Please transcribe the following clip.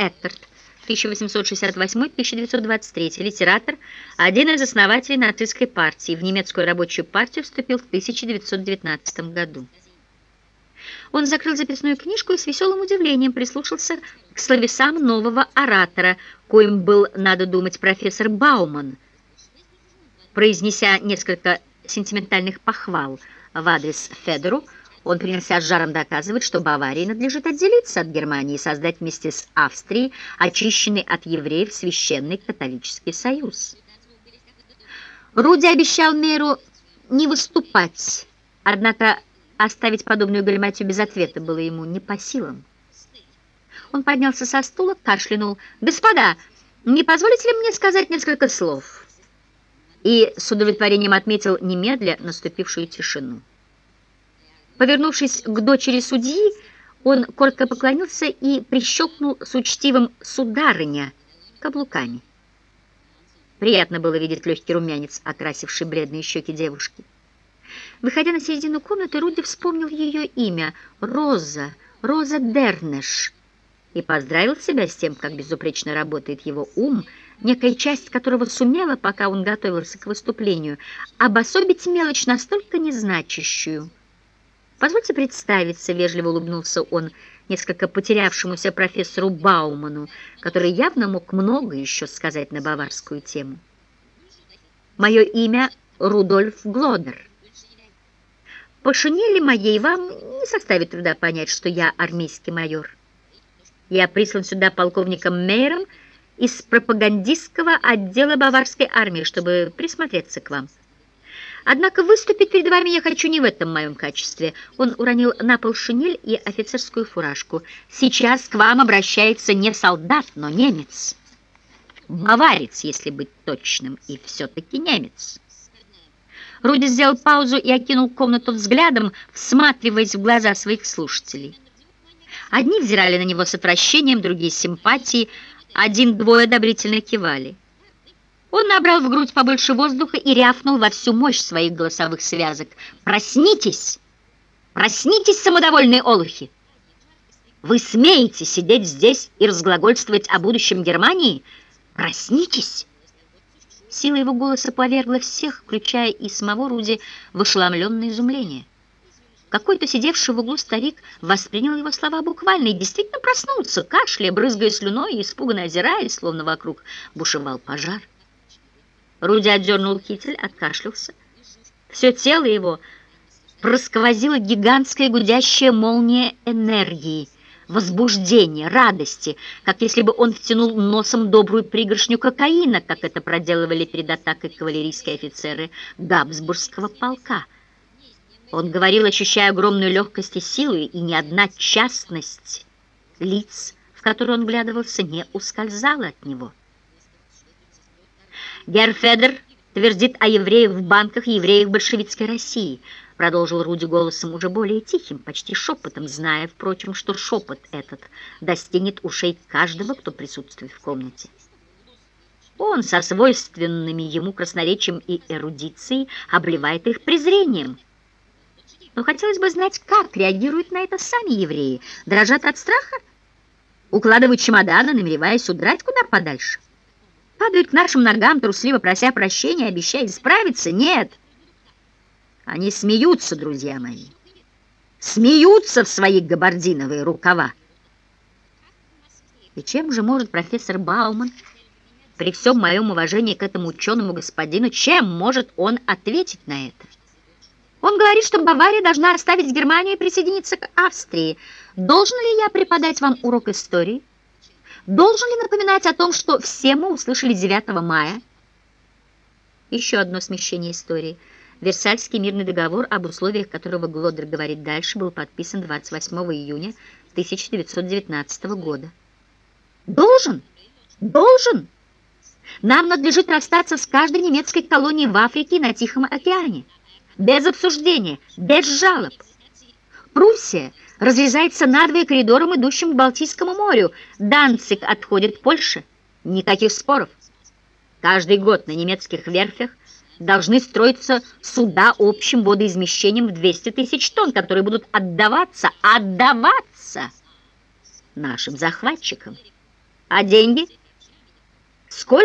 Эккарт, 1868-1923, литератор, один из основателей нацистской партии. В немецкую рабочую партию вступил в 1919 году. Он закрыл записную книжку и с веселым удивлением прислушался к словесам нового оратора, коим был, надо думать, профессор Бауман, произнеся несколько сентиментальных похвал в адрес Федору, он принялся с жаром доказывать, что Баварии надлежит отделиться от Германии и создать вместе с Австрией очищенный от евреев священный католический союз. Руди обещал Мейру не выступать, однако оставить подобную галиматию без ответа было ему не по силам. Он поднялся со стула, кашлянул. «Господа, не позволите ли мне сказать несколько слов?» И с удовлетворением отметил немедля наступившую тишину. Повернувшись к дочери судьи, он коротко поклонился и прищелкнул с учтивым «сударыня» каблуками. Приятно было видеть легкий румянец, окрасивший бледные щеки девушки. Выходя на середину комнаты, Руди вспомнил ее имя — Роза, Роза Дернеш, и поздравил себя с тем, как безупречно работает его ум, некая часть которого сумела, пока он готовился к выступлению, обособить мелочь настолько незначащую — «Позвольте представиться», — вежливо улыбнулся он несколько потерявшемуся профессору Бауману, который явно мог много еще сказать на баварскую тему. «Мое имя Рудольф Глодер. По шинели моей вам не составит труда понять, что я армейский майор. Я прислан сюда полковником Мейером из пропагандистского отдела баварской армии, чтобы присмотреться к вам». Однако выступить перед вами я хочу не в этом моем качестве. Он уронил на пол шинель и офицерскую фуражку. Сейчас к вам обращается не солдат, но немец. Баварец, если быть точным, и все-таки немец. Руди сделал паузу и окинул комнату взглядом, всматриваясь в глаза своих слушателей. Одни взирали на него с отвращением, другие с симпатией, один-двое одобрительно кивали. Он набрал в грудь побольше воздуха и рявкнул во всю мощь своих голосовых связок. «Проснитесь! Проснитесь, самодовольные олухи! Вы смеете сидеть здесь и разглагольствовать о будущем Германии? Проснитесь!» Сила его голоса повергла всех, включая и самого Руди, в ошеломленное изумление. Какой-то сидевший в углу старик воспринял его слова буквально и действительно проснулся, кашляя, брызгая слюной и испуганно озираясь, словно вокруг бушевал пожар. Руди отдернул китель, откашлялся. Все тело его просквозила гигантская гудящая молния энергии, возбуждения, радости, как если бы он втянул носом добрую пригоршню кокаина, как это проделывали перед атакой кавалерийские офицеры Габсбургского полка. Он говорил, ощущая огромную легкость и силу, и ни одна частность лиц, в которые он глядывался, не ускользала от него. Герр твердит о евреях в банках и евреях большевистской России, продолжил Руди голосом уже более тихим, почти шепотом, зная, впрочем, что шепот этот достигнет ушей каждого, кто присутствует в комнате. Он со свойственными ему красноречием и эрудицией обливает их презрением. Но хотелось бы знать, как реагируют на это сами евреи. Дрожат от страха? Укладывают чемоданы, намереваясь удрать куда подальше? Падают к нашим ногам, трусливо прося прощения, обещая исправиться. Нет. Они смеются, друзья мои. Смеются в свои габардиновые рукава. И чем же может профессор Бауман, при всем моем уважении к этому ученому господину, чем может он ответить на это? Он говорит, что Бавария должна оставить Германию и присоединиться к Австрии. Должен ли я преподать вам урок истории? Должен ли напоминать о том, что все мы услышали 9 мая? Еще одно смещение истории. Версальский мирный договор, об условиях которого Глодер говорит дальше, был подписан 28 июня 1919 года. Должен? Должен? Нам надлежит расстаться с каждой немецкой колонией в Африке и на Тихом океане. Без обсуждения, без жалоб. Пруссия разрезается надвое коридором, идущим к Балтийскому морю. Данцик отходит Польше. Никаких споров. Каждый год на немецких верфях должны строиться суда общим водоизмещением в 200 тысяч тонн, которые будут отдаваться, отдаваться нашим захватчикам. А деньги? Сколько?